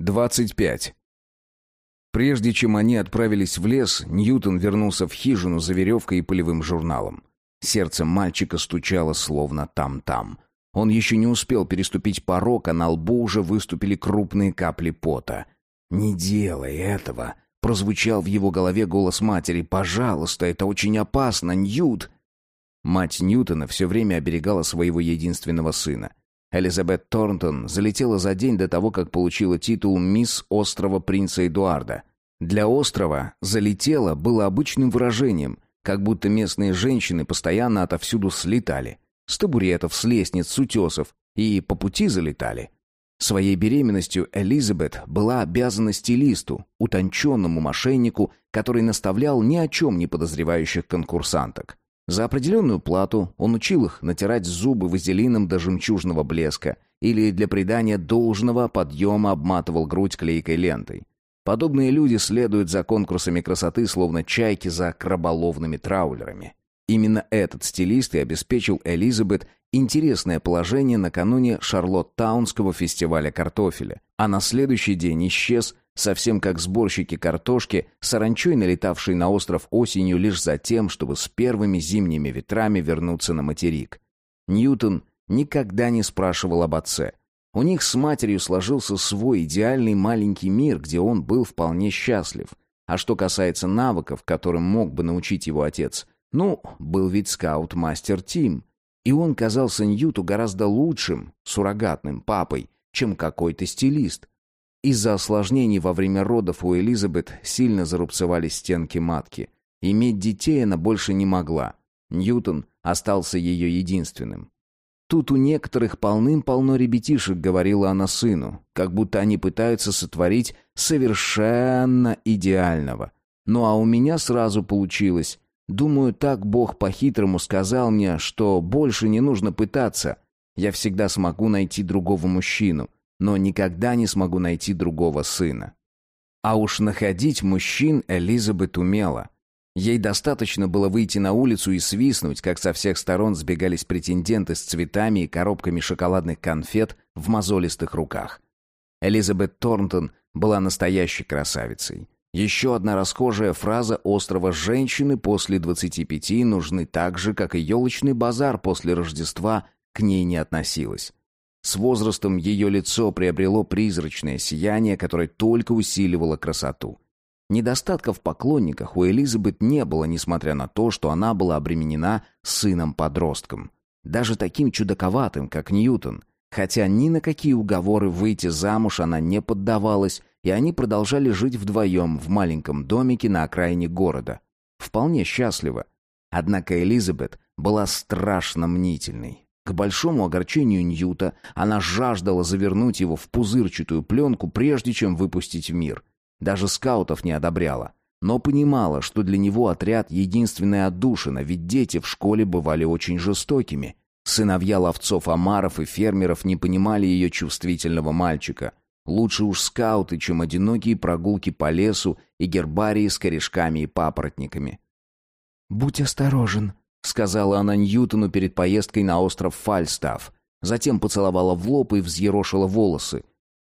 25. Прежде чем они отправились в лес, Ньютон вернулся в хижину за веревкой и полевым журналом. Сердце мальчика стучало словно там-там. Он еще не успел переступить порог, а на лбу уже выступили крупные капли пота. «Не делай этого!» — прозвучал в его голове голос матери. «Пожалуйста, это очень опасно, Ньют!» Мать Ньютона все время оберегала своего единственного сына. Элизабет Торнтон залетела за день до того, как получила титул «Мисс острова принца Эдуарда». Для острова «залетела» было обычным выражением, как будто местные женщины постоянно отовсюду слетали. С табуретов, с лестниц, с утесов. И по пути залетали. Своей беременностью Элизабет была обязана стилисту, утонченному мошеннику, который наставлял ни о чем не подозревающих конкурсанток. За определенную плату он учил их натирать зубы вазелином до жемчужного блеска или для придания должного подъема обматывал грудь клейкой лентой. Подобные люди следуют за конкурсами красоты, словно чайки за краболовными траулерами. Именно этот стилист и обеспечил Элизабет интересное положение накануне Шарлоттаунского фестиваля картофеля, а на следующий день исчез совсем как сборщики картошки, саранчой налетавшие на остров осенью лишь за тем, чтобы с первыми зимними ветрами вернуться на материк. Ньютон никогда не спрашивал об отце. У них с матерью сложился свой идеальный маленький мир, где он был вполне счастлив. А что касается навыков, которым мог бы научить его отец, ну, был ведь скаут-мастер Тим. И он казался Ньюту гораздо лучшим, суррогатным папой, чем какой-то стилист. Из-за осложнений во время родов у Элизабет сильно зарубцевались стенки матки. Иметь детей она больше не могла. Ньютон остался ее единственным. «Тут у некоторых полным-полно ребятишек», — говорила она сыну, как будто они пытаются сотворить совершенно идеального. «Ну а у меня сразу получилось. Думаю, так Бог по-хитрому сказал мне, что больше не нужно пытаться. Я всегда смогу найти другого мужчину но никогда не смогу найти другого сына. А уж находить мужчин Элизабет умела. Ей достаточно было выйти на улицу и свистнуть, как со всех сторон сбегались претенденты с цветами и коробками шоколадных конфет в мозолистых руках. Элизабет Торнтон была настоящей красавицей. Еще одна расхожая фраза острова «женщины после 25 нужны так же, как и елочный базар после Рождества» к ней не относилась. С возрастом ее лицо приобрело призрачное сияние, которое только усиливало красоту. Недостатков в поклонниках у Элизабет не было, несмотря на то, что она была обременена сыном-подростком. Даже таким чудаковатым, как Ньютон. Хотя ни на какие уговоры выйти замуж она не поддавалась, и они продолжали жить вдвоем в маленьком домике на окраине города. Вполне счастливо. Однако Элизабет была страшно мнительной. К большому огорчению Ньюта она жаждала завернуть его в пузырчатую пленку, прежде чем выпустить в мир. Даже скаутов не одобряла. Но понимала, что для него отряд — единственная отдушина, ведь дети в школе бывали очень жестокими. Сыновья ловцов омаров и фермеров не понимали ее чувствительного мальчика. Лучше уж скауты, чем одинокие прогулки по лесу и гербарии с корешками и папоротниками. «Будь осторожен», — сказала она Ньютону перед поездкой на остров Фальстаф. Затем поцеловала в лоб и взъерошила волосы.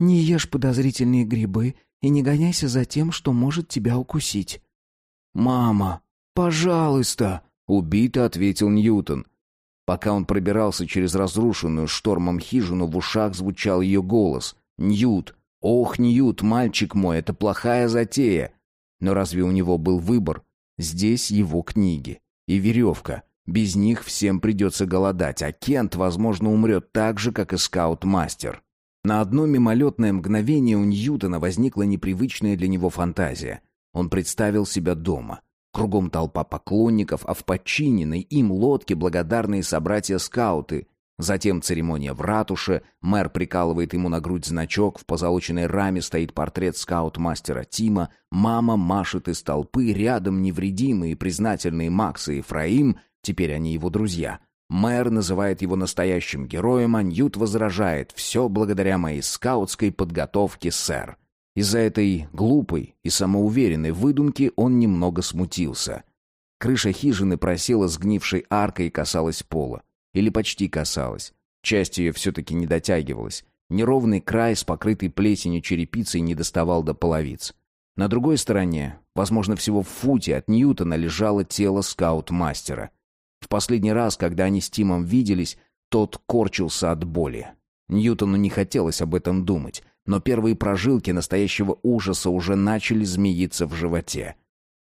«Не ешь подозрительные грибы и не гоняйся за тем, что может тебя укусить». «Мама, пожалуйста!» — убито ответил Ньютон. Пока он пробирался через разрушенную штормом хижину, в ушах звучал ее голос. «Ньют! Ох, Ньют, мальчик мой, это плохая затея!» Но разве у него был выбор? Здесь его книги и веревка. Без них всем придется голодать, а Кент, возможно, умрет так же, как и скаут-мастер. На одно мимолетное мгновение у Ньютона возникла непривычная для него фантазия. Он представил себя дома. Кругом толпа поклонников, а в подчиненной им лодке благодарные собратья-скауты, Затем церемония в ратуше, мэр прикалывает ему на грудь значок, в позолоченной раме стоит портрет скаут-мастера Тима, мама машет из толпы, рядом невредимые и признательные Макс и Ефраим, теперь они его друзья. Мэр называет его настоящим героем, а Ньют возражает «все благодаря моей скаутской подготовке, сэр». Из-за этой глупой и самоуверенной выдумки он немного смутился. Крыша хижины просела сгнившей аркой и касалась пола. Или почти касалась. Часть ее все-таки не дотягивалась. Неровный край с покрытой плесенью черепицей не доставал до половиц. На другой стороне, возможно, всего в футе от Ньютона лежало тело скаут-мастера. В последний раз, когда они с Тимом виделись, тот корчился от боли. Ньютону не хотелось об этом думать, но первые прожилки настоящего ужаса уже начали змеиться в животе.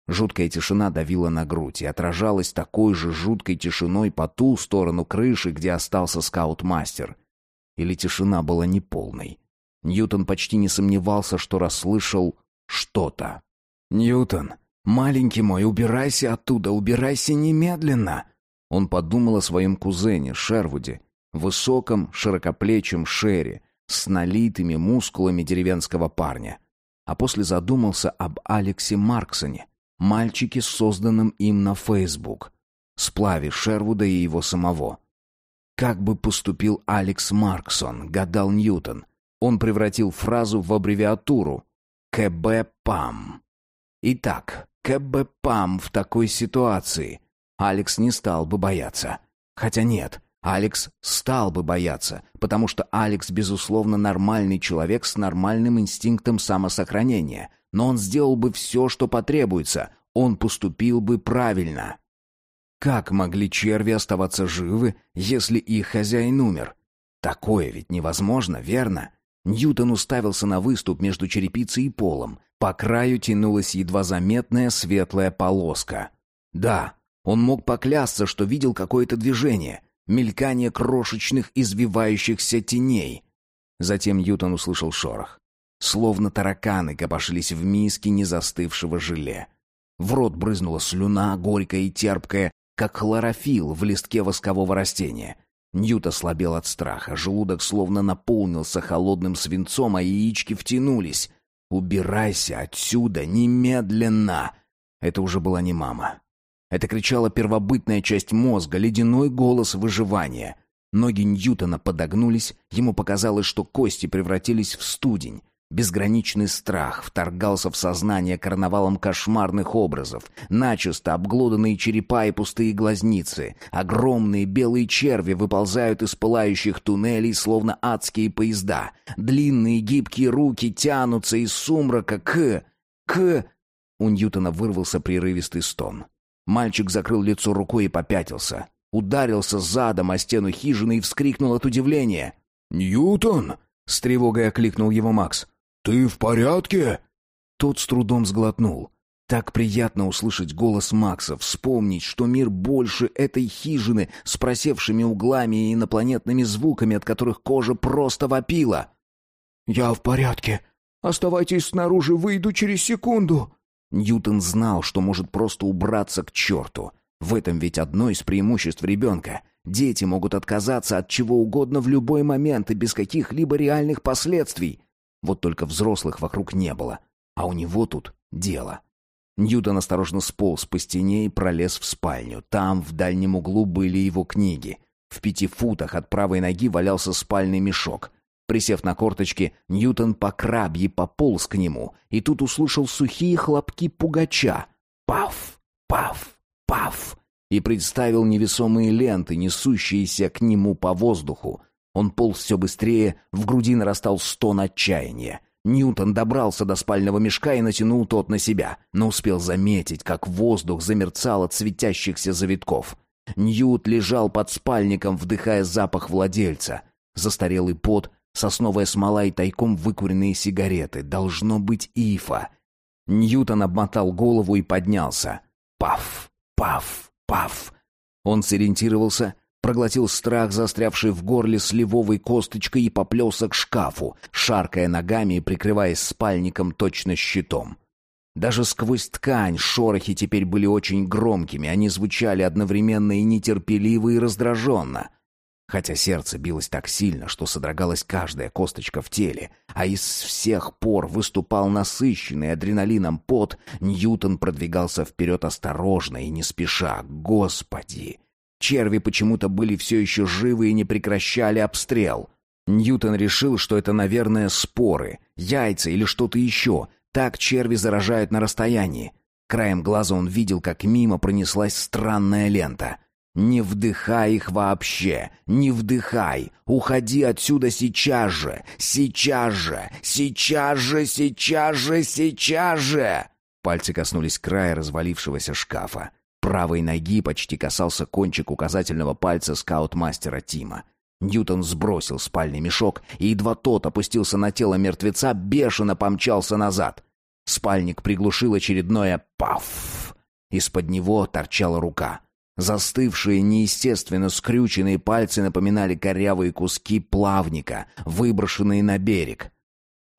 Жуткая тишина давила на грудь и отражалась такой же жуткой тишиной по ту сторону крыши, где остался скаут-мастер. Или тишина была неполной. Ньютон почти не сомневался, что расслышал что-то. «Ньютон, маленький мой, убирайся оттуда, убирайся немедленно!» Он подумал о своем кузене, Шервуде, высоком, широкоплечем Шерри, с налитыми мускулами деревенского парня. А после задумался об Алексе Марксоне, мальчике, созданном им на Фейсбук, сплаве Шервуда и его самого. Как бы поступил Алекс Марксон, гадал Ньютон. Он превратил фразу в аббревиатуру КБПАМ. Итак, КБПАМ в такой ситуации. Алекс не стал бы бояться. Хотя нет, Алекс стал бы бояться, потому что Алекс, безусловно, нормальный человек с нормальным инстинктом самосохранения, но он сделал бы все, что потребуется, он поступил бы правильно. Как могли черви оставаться живы, если их хозяин умер? Такое ведь невозможно, верно? Ньютон уставился на выступ между черепицей и полом. По краю тянулась едва заметная светлая полоска. Да, он мог поклясться, что видел какое-то движение, мелькание крошечных извивающихся теней. Затем Ньютон услышал шорох. Словно тараканы копошились в миске незастывшего желе. В рот брызнула слюна, горькая и терпкая, как хлорофилл в листке воскового растения. Ньют ослабел от страха, желудок словно наполнился холодным свинцом, а яички втянулись. «Убирайся отсюда немедленно!» Это уже была не мама. Это кричала первобытная часть мозга, ледяной голос выживания. Ноги Ньютона подогнулись, ему показалось, что кости превратились в студень. Безграничный страх вторгался в сознание карнавалом кошмарных образов. Начисто обглоданные черепа и пустые глазницы. Огромные белые черви выползают из пылающих туннелей, словно адские поезда. Длинные гибкие руки тянутся из сумрака к... к... У Ньютона вырвался прерывистый стон. Мальчик закрыл лицо рукой и попятился. Ударился задом о стену хижины и вскрикнул от удивления. «Ньютон!» — с тревогой окликнул его Макс. «Ты в порядке?» Тот с трудом сглотнул. Так приятно услышать голос Макса, вспомнить, что мир больше этой хижины с просевшими углами и инопланетными звуками, от которых кожа просто вопила. «Я в порядке. Оставайтесь снаружи, выйду через секунду». Ньютон знал, что может просто убраться к черту. В этом ведь одно из преимуществ ребенка. Дети могут отказаться от чего угодно в любой момент и без каких-либо реальных последствий. Вот только взрослых вокруг не было. А у него тут дело. Ньютон осторожно сполз по стене и пролез в спальню. Там, в дальнем углу, были его книги. В пяти футах от правой ноги валялся спальный мешок. Присев на корточки, Ньютон по крабье пополз к нему, и тут услышал сухие хлопки пугача. Паф, паф, паф. И представил невесомые ленты, несущиеся к нему по воздуху. Он полз все быстрее, в груди нарастал стон отчаяния. Ньютон добрался до спального мешка и натянул тот на себя, но успел заметить, как воздух замерцал от светящихся завитков. Ньют лежал под спальником, вдыхая запах владельца. Застарелый пот, сосновая смола и тайком выкуренные сигареты. Должно быть ифа. Ньютон обмотал голову и поднялся. Паф, паф, паф. Он сориентировался проглотил страх, застрявший в горле сливовой косточкой, и поплелся к шкафу, шаркая ногами и прикрываясь спальником точно щитом. Даже сквозь ткань шорохи теперь были очень громкими, они звучали одновременно и нетерпеливо, и раздраженно. Хотя сердце билось так сильно, что содрогалась каждая косточка в теле, а из всех пор выступал насыщенный адреналином пот, Ньютон продвигался вперед осторожно и не спеша. Господи! Черви почему-то были все еще живы и не прекращали обстрел. Ньютон решил, что это, наверное, споры, яйца или что-то еще. Так черви заражают на расстоянии. Краем глаза он видел, как мимо пронеслась странная лента. Не вдыхай их вообще! Не вдыхай! Уходи отсюда сейчас же! Сейчас же! Сейчас же! Сейчас же! Сейчас же!» Пальцы коснулись края развалившегося шкафа. Правой ноги почти касался кончик указательного пальца скаут-мастера Тима. Ньютон сбросил спальный мешок, и едва тот опустился на тело мертвеца, бешено помчался назад. Спальник приглушил очередное «паф». Из-под него торчала рука. Застывшие, неестественно скрюченные пальцы напоминали корявые куски плавника, выброшенные на берег.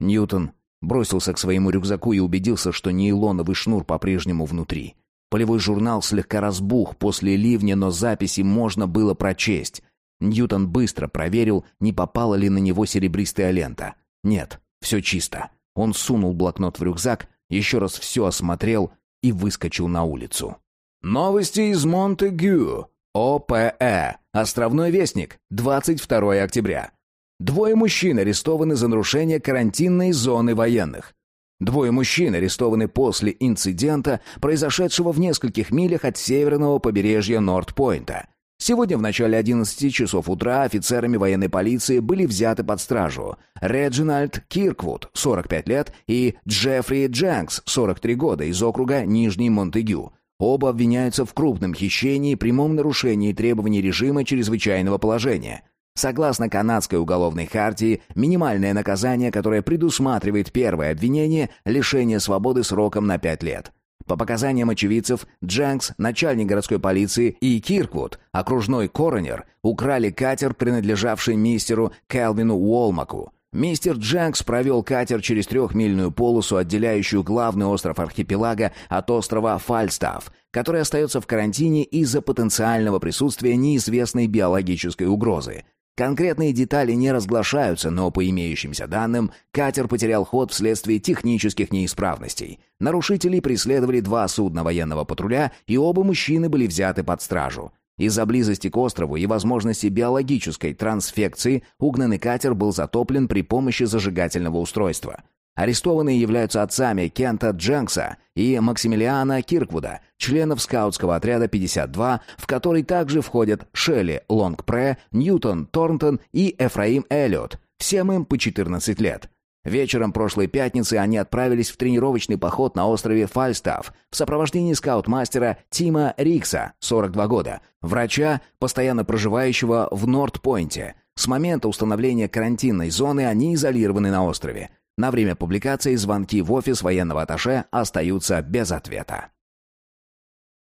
Ньютон бросился к своему рюкзаку и убедился, что нейлоновый шнур по-прежнему внутри. Полевой журнал слегка разбух после ливня, но записи можно было прочесть. Ньютон быстро проверил, не попала ли на него серебристая лента. Нет, все чисто. Он сунул блокнот в рюкзак, еще раз все осмотрел и выскочил на улицу. Новости из Монтегю. ОПЭ. Островной вестник. 22 октября. Двое мужчин арестованы за нарушение карантинной зоны военных. Двое мужчин арестованы после инцидента, произошедшего в нескольких милях от северного побережья Норт-Пойнта. Сегодня в начале 11 часов утра офицерами военной полиции были взяты под стражу Реджинальд Кирквуд, 45 лет, и Джеффри Дженкс, 43 года, из округа Нижний Монтегю. Оба обвиняются в крупном хищении и прямом нарушении требований режима чрезвычайного положения. Согласно канадской уголовной хартии, минимальное наказание, которое предусматривает первое обвинение – лишение свободы сроком на 5 лет – по показаниям очевидцев, Джанкс, начальник городской полиции, и Кирквуд, окружной коронер, украли катер, принадлежавший мистеру Келвину Уолмаку. Мистер Джанкс провел катер через трехмильную полосу, отделяющую главный остров архипелага от острова Фальстаф, который остается в карантине из-за потенциального присутствия неизвестной биологической угрозы. Конкретные детали не разглашаются, но по имеющимся данным, катер потерял ход вследствие технических неисправностей. Нарушителей преследовали два судна военного патруля, и оба мужчины были взяты под стражу. Из-за близости к острову и возможности биологической трансфекции угнанный катер был затоплен при помощи зажигательного устройства. Арестованные являются отцами Кента Дженкса и Максимилиана Кирквуда, членов скаутского отряда 52, в который также входят Шелли Лонгпре, Ньютон Торнтон и Эфраим Эллиот, всем им по 14 лет. Вечером прошлой пятницы они отправились в тренировочный поход на острове Фальстаф в сопровождении скаут-мастера Тима Рикса, 42 года, врача, постоянно проживающего в Норт-Пойнте. С момента установления карантинной зоны они изолированы на острове. На время публикации звонки в офис военного атташе остаются без ответа.